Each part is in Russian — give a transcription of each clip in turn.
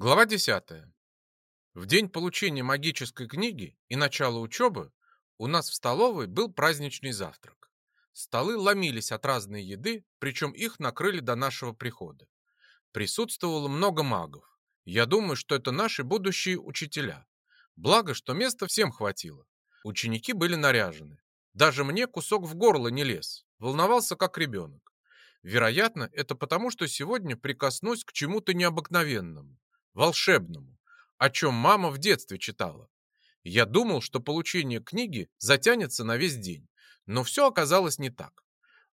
Глава 10. В день получения магической книги и начала учебы у нас в столовой был праздничный завтрак. Столы ломились от разной еды, причем их накрыли до нашего прихода. Присутствовало много магов. Я думаю, что это наши будущие учителя. Благо, что места всем хватило. Ученики были наряжены. Даже мне кусок в горло не лез. Волновался как ребенок. Вероятно, это потому, что сегодня прикоснусь к чему-то необыкновенному волшебному, о чем мама в детстве читала. Я думал, что получение книги затянется на весь день, но все оказалось не так.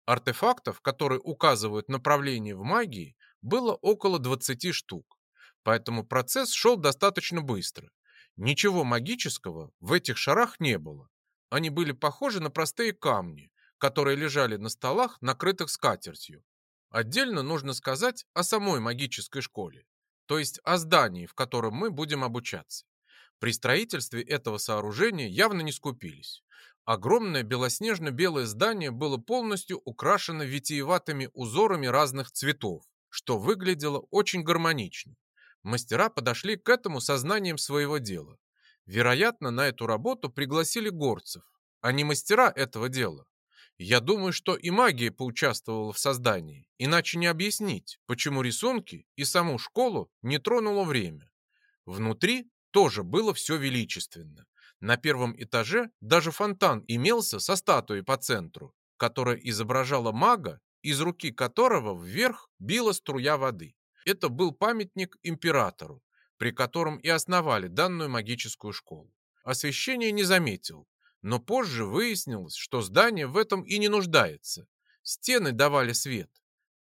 Артефактов, которые указывают направление в магии, было около 20 штук, поэтому процесс шел достаточно быстро. Ничего магического в этих шарах не было. Они были похожи на простые камни, которые лежали на столах, накрытых скатертью. Отдельно нужно сказать о самой магической школе то есть о здании, в котором мы будем обучаться. При строительстве этого сооружения явно не скупились. Огромное белоснежно-белое здание было полностью украшено витиеватыми узорами разных цветов, что выглядело очень гармонично. Мастера подошли к этому сознанием своего дела. Вероятно, на эту работу пригласили горцев, а не мастера этого дела. Я думаю, что и магия поучаствовала в создании, иначе не объяснить, почему рисунки и саму школу не тронуло время. Внутри тоже было все величественно. На первом этаже даже фонтан имелся со статуей по центру, которая изображала мага, из руки которого вверх била струя воды. Это был памятник императору, при котором и основали данную магическую школу. Освещение не заметил, но позже выяснилось, что здание в этом и не нуждается. Стены давали свет,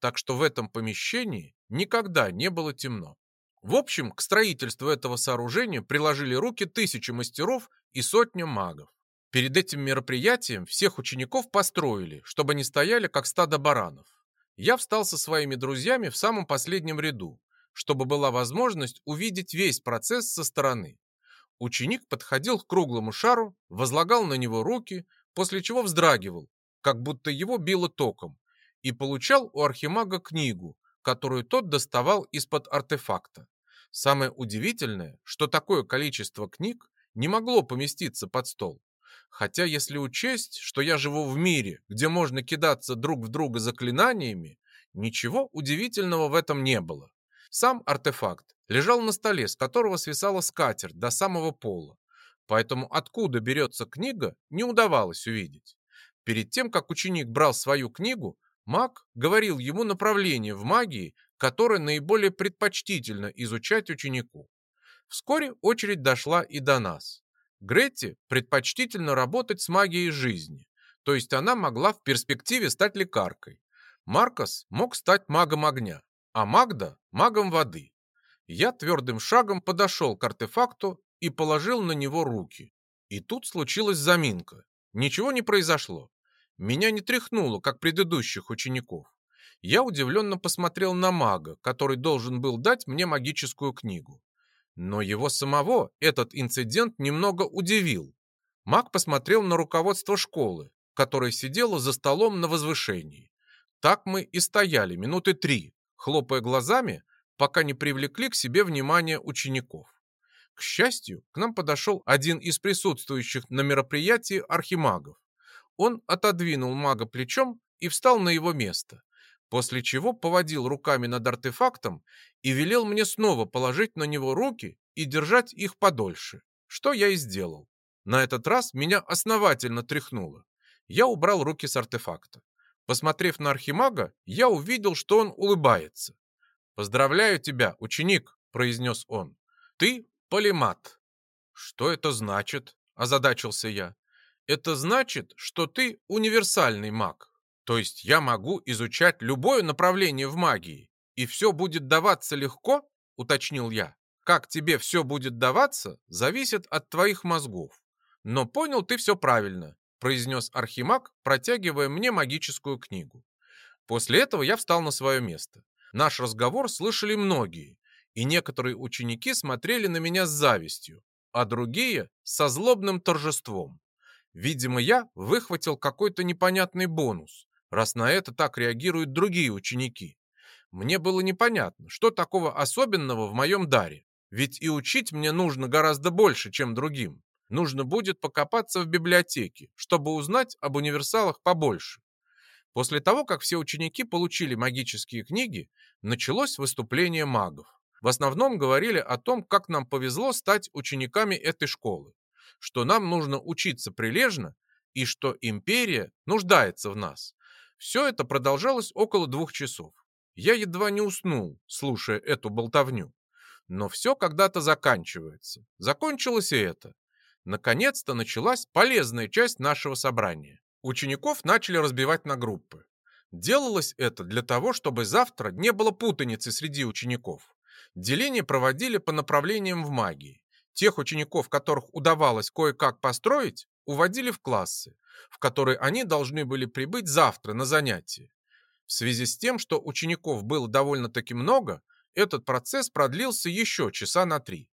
так что в этом помещении никогда не было темно. В общем, к строительству этого сооружения приложили руки тысячи мастеров и сотня магов. Перед этим мероприятием всех учеников построили, чтобы они стояли как стадо баранов. Я встал со своими друзьями в самом последнем ряду, чтобы была возможность увидеть весь процесс со стороны. Ученик подходил к круглому шару, возлагал на него руки, после чего вздрагивал, как будто его било током, и получал у архимага книгу, которую тот доставал из-под артефакта. Самое удивительное, что такое количество книг не могло поместиться под стол. Хотя если учесть, что я живу в мире, где можно кидаться друг в друга заклинаниями, ничего удивительного в этом не было. Сам артефакт лежал на столе, с которого свисала скатерть до самого пола. Поэтому откуда берется книга, не удавалось увидеть. Перед тем, как ученик брал свою книгу, маг говорил ему направление в магии, которое наиболее предпочтительно изучать ученику. Вскоре очередь дошла и до нас. Гретти предпочтительно работать с магией жизни, то есть она могла в перспективе стать лекаркой. Маркос мог стать магом огня а Магда – магом воды. Я твердым шагом подошел к артефакту и положил на него руки. И тут случилась заминка. Ничего не произошло. Меня не тряхнуло, как предыдущих учеников. Я удивленно посмотрел на мага, который должен был дать мне магическую книгу. Но его самого этот инцидент немного удивил. Маг посмотрел на руководство школы, которое сидело за столом на возвышении. Так мы и стояли минуты три, хлопая глазами, пока не привлекли к себе внимание учеников. К счастью, к нам подошел один из присутствующих на мероприятии архимагов. Он отодвинул мага плечом и встал на его место, после чего поводил руками над артефактом и велел мне снова положить на него руки и держать их подольше, что я и сделал. На этот раз меня основательно тряхнуло. Я убрал руки с артефакта. Посмотрев на Архимага, я увидел, что он улыбается. «Поздравляю тебя, ученик», — произнес он. «Ты полимат». «Что это значит?» — озадачился я. «Это значит, что ты универсальный маг. То есть я могу изучать любое направление в магии, и все будет даваться легко?» — уточнил я. «Как тебе все будет даваться, зависит от твоих мозгов. Но понял ты все правильно произнес Архимаг, протягивая мне магическую книгу. После этого я встал на свое место. Наш разговор слышали многие, и некоторые ученики смотрели на меня с завистью, а другие – со злобным торжеством. Видимо, я выхватил какой-то непонятный бонус, раз на это так реагируют другие ученики. Мне было непонятно, что такого особенного в моем даре, Ведь и учить мне нужно гораздо больше, чем другим. Нужно будет покопаться в библиотеке, чтобы узнать об универсалах побольше. После того, как все ученики получили магические книги, началось выступление магов. В основном говорили о том, как нам повезло стать учениками этой школы, что нам нужно учиться прилежно и что империя нуждается в нас. Все это продолжалось около двух часов. Я едва не уснул, слушая эту болтовню. Но все когда-то заканчивается. Закончилось и это. Наконец-то началась полезная часть нашего собрания. Учеников начали разбивать на группы. Делалось это для того, чтобы завтра не было путаницы среди учеников. Деление проводили по направлениям в магии. Тех учеников, которых удавалось кое-как построить, уводили в классы, в которые они должны были прибыть завтра на занятия. В связи с тем, что учеников было довольно-таки много, этот процесс продлился еще часа на три.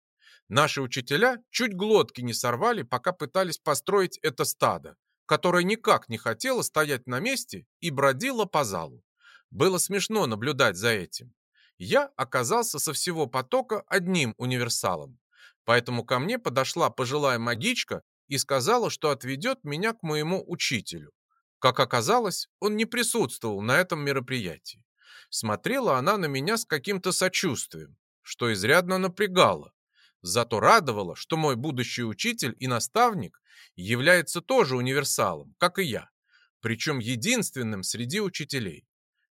Наши учителя чуть глотки не сорвали, пока пытались построить это стадо, которое никак не хотело стоять на месте и бродило по залу. Было смешно наблюдать за этим. Я оказался со всего потока одним универсалом. Поэтому ко мне подошла пожилая магичка и сказала, что отведет меня к моему учителю. Как оказалось, он не присутствовал на этом мероприятии. Смотрела она на меня с каким-то сочувствием, что изрядно напрягало. Зато радовало, что мой будущий учитель и наставник является тоже универсалом, как и я, причем единственным среди учителей.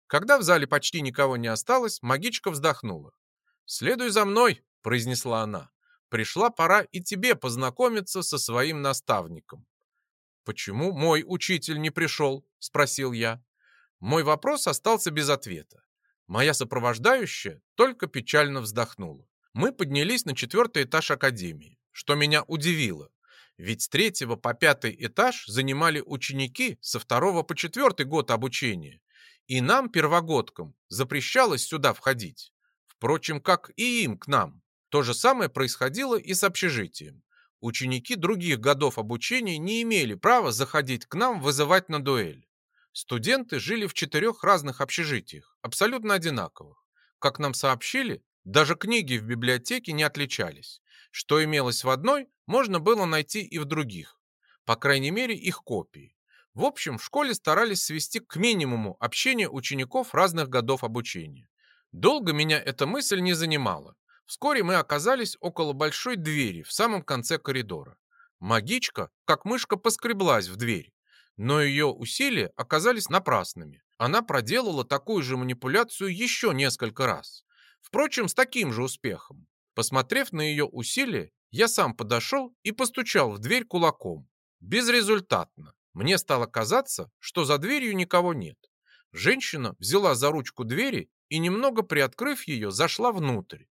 Когда в зале почти никого не осталось, магичка вздохнула. «Следуй за мной», — произнесла она. «Пришла пора и тебе познакомиться со своим наставником». «Почему мой учитель не пришел?» — спросил я. Мой вопрос остался без ответа. Моя сопровождающая только печально вздохнула. Мы поднялись на четвертый этаж академии, что меня удивило. Ведь с третьего по пятый этаж занимали ученики со второго по четвертый год обучения. И нам, первогодкам, запрещалось сюда входить. Впрочем, как и им к нам. То же самое происходило и с общежитием. Ученики других годов обучения не имели права заходить к нам вызывать на дуэль. Студенты жили в четырех разных общежитиях, абсолютно одинаковых. Как нам сообщили, даже книги в библиотеке не отличались. Что имелось в одной, можно было найти и в других. По крайней мере, их копии. В общем, в школе старались свести к минимуму общение учеников разных годов обучения. Долго меня эта мысль не занимала. Вскоре мы оказались около большой двери в самом конце коридора. Магичка, как мышка, поскреблась в дверь, но ее усилия оказались напрасными. Она проделала такую же манипуляцию еще несколько раз. Впрочем, с таким же успехом. Посмотрев на ее усилия, я сам подошел и постучал в дверь кулаком. Безрезультатно. Мне стало казаться, что за дверью никого нет. Женщина взяла за ручку двери и, немного приоткрыв ее, зашла внутрь.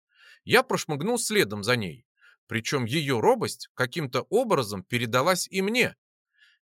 Я прошмыгнул следом за ней. Причем ее робость каким-то образом передалась и мне.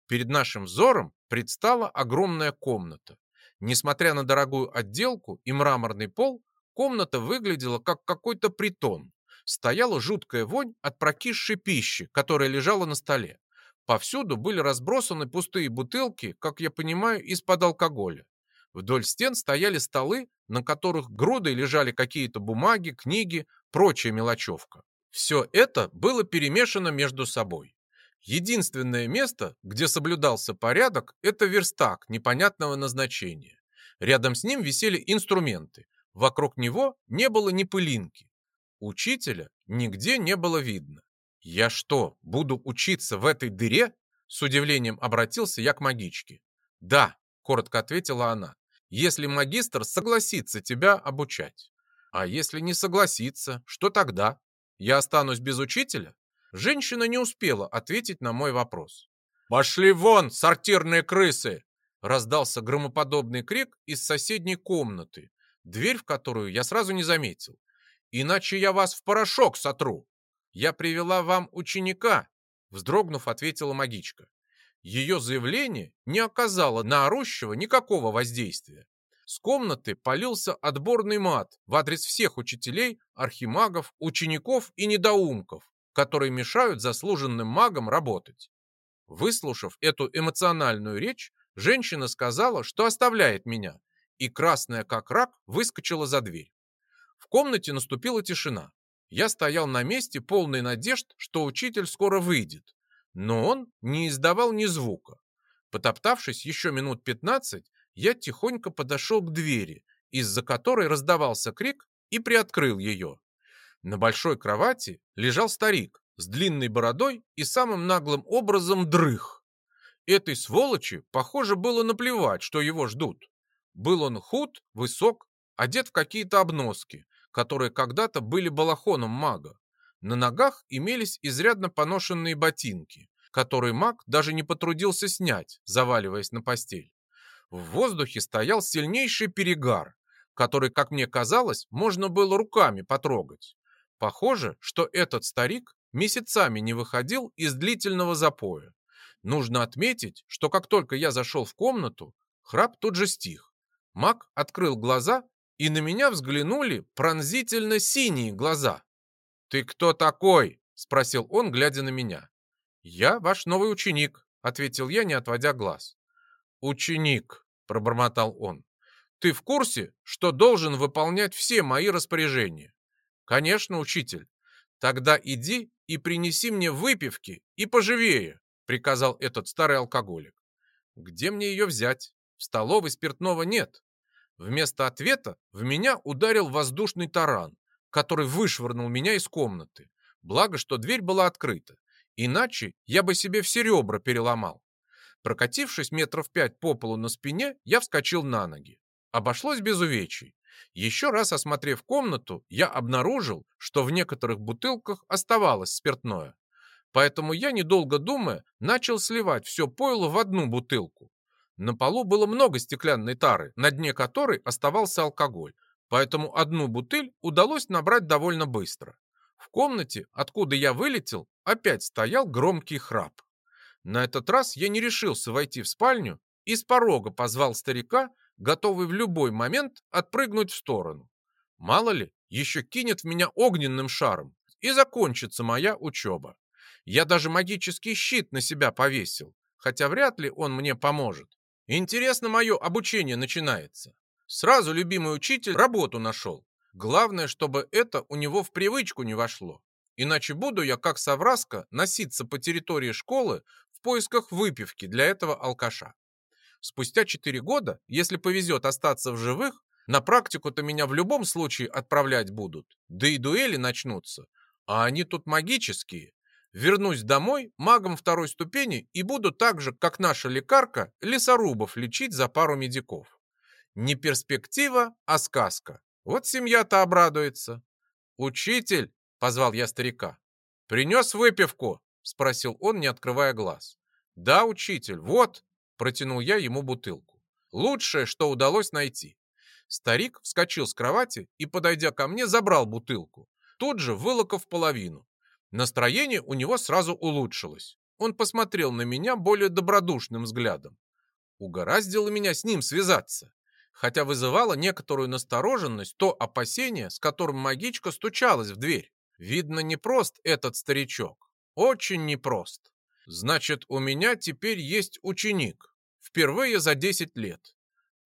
Перед нашим взором предстала огромная комната. Несмотря на дорогую отделку и мраморный пол, комната выглядела как какой-то притон. Стояла жуткая вонь от прокисшей пищи, которая лежала на столе. Повсюду были разбросаны пустые бутылки, как я понимаю, из-под алкоголя. Вдоль стен стояли столы, на которых грудой лежали какие-то бумаги, книги, прочая мелочевка. Все это было перемешано между собой. Единственное место, где соблюдался порядок, это верстак непонятного назначения. Рядом с ним висели инструменты. Вокруг него не было ни пылинки. Учителя нигде не было видно. «Я что, буду учиться в этой дыре?» С удивлением обратился я к магичке. «Да», — коротко ответила она, «если магистр согласится тебя обучать». «А если не согласится, что тогда? Я останусь без учителя?» Женщина не успела ответить на мой вопрос. «Пошли вон, сортирные крысы!» Раздался громоподобный крик из соседней комнаты, дверь в которую я сразу не заметил. «Иначе я вас в порошок сотру!» «Я привела вам ученика!» Вздрогнув, ответила магичка. Ее заявление не оказало на орущего никакого воздействия. С комнаты полился отборный мат в адрес всех учителей, архимагов, учеников и недоумков, которые мешают заслуженным магам работать. Выслушав эту эмоциональную речь, женщина сказала, что оставляет меня, и красная как рак выскочила за дверь. В комнате наступила тишина. Я стоял на месте, полный надежд, что учитель скоро выйдет. Но он не издавал ни звука. Потоптавшись еще минут пятнадцать, я тихонько подошел к двери, из-за которой раздавался крик, и приоткрыл ее. На большой кровати лежал старик с длинной бородой и самым наглым образом дрых. Этой сволочи, похоже, было наплевать, что его ждут. Был он худ, высок, одет в какие-то обноски, которые когда-то были балахоном мага. На ногах имелись изрядно поношенные ботинки, которые маг даже не потрудился снять, заваливаясь на постель. В воздухе стоял сильнейший перегар, который, как мне казалось, можно было руками потрогать. Похоже, что этот старик месяцами не выходил из длительного запоя. Нужно отметить, что как только я зашел в комнату, храп тут же стих. Маг открыл глаза и на меня взглянули пронзительно синие глаза. «Ты кто такой?» — спросил он, глядя на меня. «Я ваш новый ученик», — ответил я, не отводя глаз. «Ученик», — пробормотал он. «Ты в курсе, что должен выполнять все мои распоряжения?» «Конечно, учитель. Тогда иди и принеси мне выпивки и поживее», — приказал этот старый алкоголик. «Где мне ее взять? В столовой спиртного нет. Вместо ответа в меня ударил воздушный таран, который вышвырнул меня из комнаты. Благо, что дверь была открыта. Иначе я бы себе все ребра переломал. Прокатившись метров пять по полу на спине, я вскочил на ноги. Обошлось без увечий. Еще раз осмотрев комнату, я обнаружил, что в некоторых бутылках оставалось спиртное. Поэтому я, недолго думая, начал сливать все пойло в одну бутылку. На полу было много стеклянной тары, на дне которой оставался алкоголь, поэтому одну бутыль удалось набрать довольно быстро. В комнате, откуда я вылетел, опять стоял громкий храп. На этот раз я не решился войти в спальню и с порога позвал старика, готовый в любой момент отпрыгнуть в сторону. Мало ли, еще кинет в меня огненным шаром, и закончится моя учеба. Я даже магический щит на себя повесил, хотя вряд ли он мне поможет. Интересно мое обучение начинается. Сразу любимый учитель работу нашел. Главное, чтобы это у него в привычку не вошло. Иначе буду я, как совраска, носиться по территории школы в поисках выпивки для этого алкаша. Спустя 4 года, если повезет остаться в живых, на практику-то меня в любом случае отправлять будут. Да и дуэли начнутся. А они тут магические. Вернусь домой магом второй ступени и буду так же, как наша лекарка, лесорубов лечить за пару медиков. Не перспектива, а сказка. Вот семья-то обрадуется. «Учитель!» — позвал я старика. «Принес выпивку?» — спросил он, не открывая глаз. «Да, учитель, вот!» — протянул я ему бутылку. «Лучшее, что удалось найти». Старик вскочил с кровати и, подойдя ко мне, забрал бутылку. Тут же вылоков половину. Настроение у него сразу улучшилось. Он посмотрел на меня более добродушным взглядом. Угораздило меня с ним связаться. Хотя вызывало некоторую настороженность то опасение, с которым магичка стучалась в дверь. Видно, непрост этот старичок. Очень непрост. Значит, у меня теперь есть ученик. Впервые за 10 лет.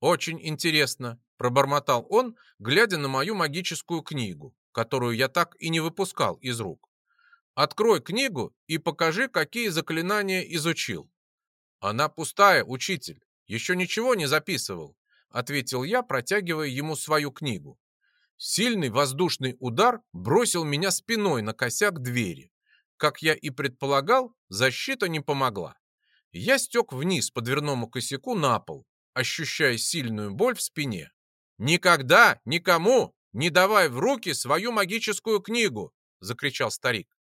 Очень интересно, пробормотал он, глядя на мою магическую книгу, которую я так и не выпускал из рук. Открой книгу и покажи, какие заклинания изучил. Она пустая, учитель. Еще ничего не записывал, ответил я, протягивая ему свою книгу. Сильный воздушный удар бросил меня спиной на косяк двери. Как я и предполагал, защита не помогла. Я стек вниз по дверному косяку на пол, ощущая сильную боль в спине. «Никогда никому не давай в руки свою магическую книгу!» — закричал старик.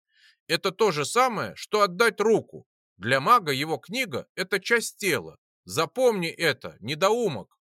Это то же самое, что отдать руку. Для мага его книга – это часть тела. Запомни это, недоумок.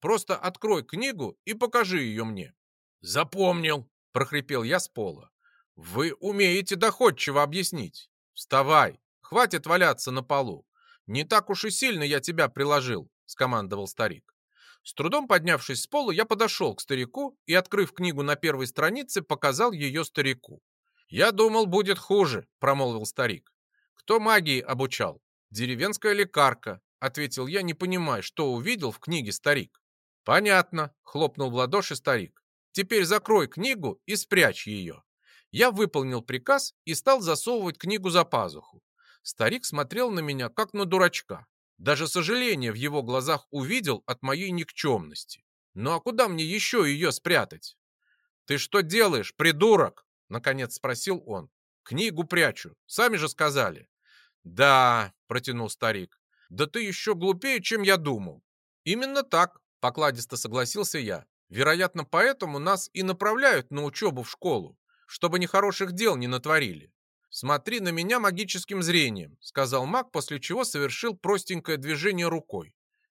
Просто открой книгу и покажи ее мне. Запомнил, прохрипел я с пола. Вы умеете доходчиво объяснить. Вставай, хватит валяться на полу. Не так уж и сильно я тебя приложил, скомандовал старик. С трудом поднявшись с пола, я подошел к старику и, открыв книгу на первой странице, показал ее старику. «Я думал, будет хуже», — промолвил старик. «Кто магии обучал?» «Деревенская лекарка», — ответил я, не понимая, что увидел в книге старик. «Понятно», — хлопнул в ладоши старик. «Теперь закрой книгу и спрячь ее. Я выполнил приказ и стал засовывать книгу за пазуху. Старик смотрел на меня, как на дурачка. Даже сожаление в его глазах увидел от моей никчемности. Ну а куда мне еще ее спрятать? «Ты что делаешь, придурок?» — наконец спросил он. «Книгу прячу, сами же сказали». «Да», — протянул старик, — «да ты еще глупее, чем я думал». «Именно так», — покладисто согласился я. «Вероятно, поэтому нас и направляют на учебу в школу, чтобы нехороших дел не натворили. «Смотри на меня магическим зрением», — сказал маг, после чего совершил простенькое движение рукой.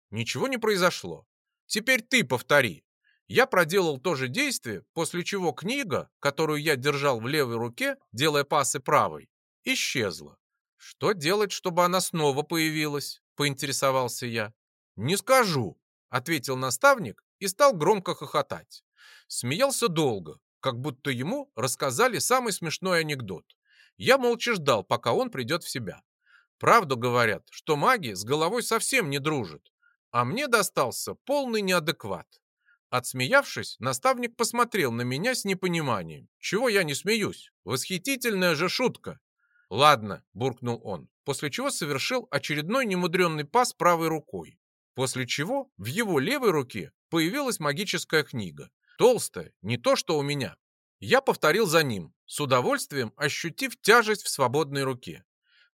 Ничего не произошло. «Теперь ты повтори». Я проделал то же действие, после чего книга, которую я держал в левой руке, делая пасы правой, исчезла. «Что делать, чтобы она снова появилась?» — поинтересовался я. «Не скажу», — ответил наставник и стал громко хохотать. Смеялся долго, как будто ему рассказали самый смешной анекдот. Я молча ждал, пока он придет в себя. Правду говорят, что маги с головой совсем не дружат, а мне достался полный неадекват. Отсмеявшись, наставник посмотрел на меня с непониманием. Чего я не смеюсь? Восхитительная же шутка. Ладно, буркнул он, после чего совершил очередной немудренный пас правой рукой. После чего в его левой руке появилась магическая книга. Толстая, не то что у меня. Я повторил за ним, с удовольствием ощутив тяжесть в свободной руке.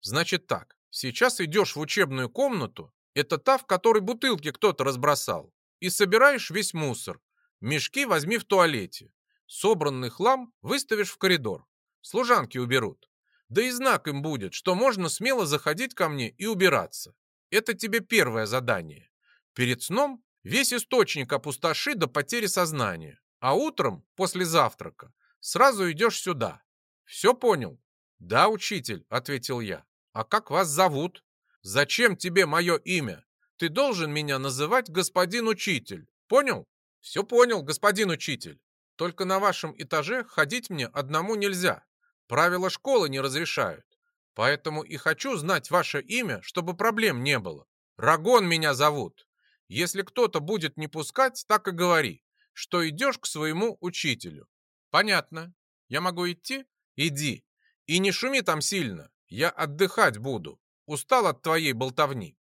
Значит так, сейчас идешь в учебную комнату, это та, в которой бутылки кто-то разбросал, и собираешь весь мусор. Мешки возьми в туалете. Собранный хлам выставишь в коридор. Служанки уберут. Да и знак им будет, что можно смело заходить ко мне и убираться. Это тебе первое задание. Перед сном весь источник опустоши до потери сознания. А утром, после завтрака, сразу идешь сюда. Все понял? Да, учитель, ответил я. А как вас зовут? Зачем тебе мое имя? Ты должен меня называть господин учитель. Понял? Все понял, господин учитель. Только на вашем этаже ходить мне одному нельзя. Правила школы не разрешают. Поэтому и хочу знать ваше имя, чтобы проблем не было. Рагон меня зовут. Если кто-то будет не пускать, так и говори что идешь к своему учителю. Понятно. Я могу идти? Иди. И не шуми там сильно. Я отдыхать буду. Устал от твоей болтовни.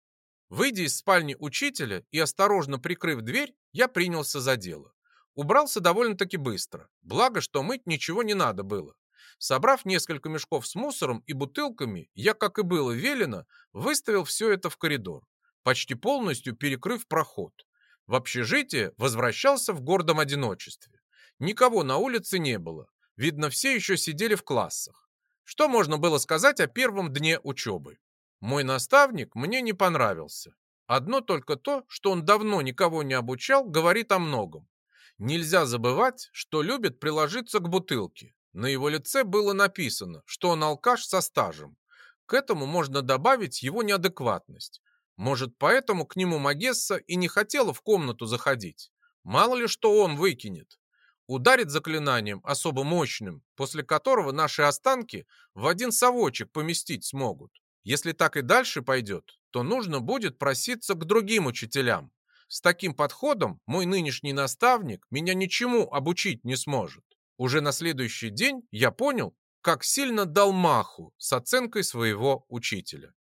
Выйдя из спальни учителя и осторожно прикрыв дверь, я принялся за дело. Убрался довольно-таки быстро. Благо, что мыть ничего не надо было. Собрав несколько мешков с мусором и бутылками, я, как и было велено, выставил все это в коридор, почти полностью перекрыв проход. В общежитие возвращался в гордом одиночестве. Никого на улице не было. Видно, все еще сидели в классах. Что можно было сказать о первом дне учебы? Мой наставник мне не понравился. Одно только то, что он давно никого не обучал, говорит о многом. Нельзя забывать, что любит приложиться к бутылке. На его лице было написано, что он алкаш со стажем. К этому можно добавить его неадекватность. Может, поэтому к нему Магесса и не хотела в комнату заходить. Мало ли что он выкинет. Ударит заклинанием особо мощным, после которого наши останки в один совочек поместить смогут. Если так и дальше пойдет, то нужно будет проситься к другим учителям. С таким подходом мой нынешний наставник меня ничему обучить не сможет. Уже на следующий день я понял, как сильно дал маху с оценкой своего учителя.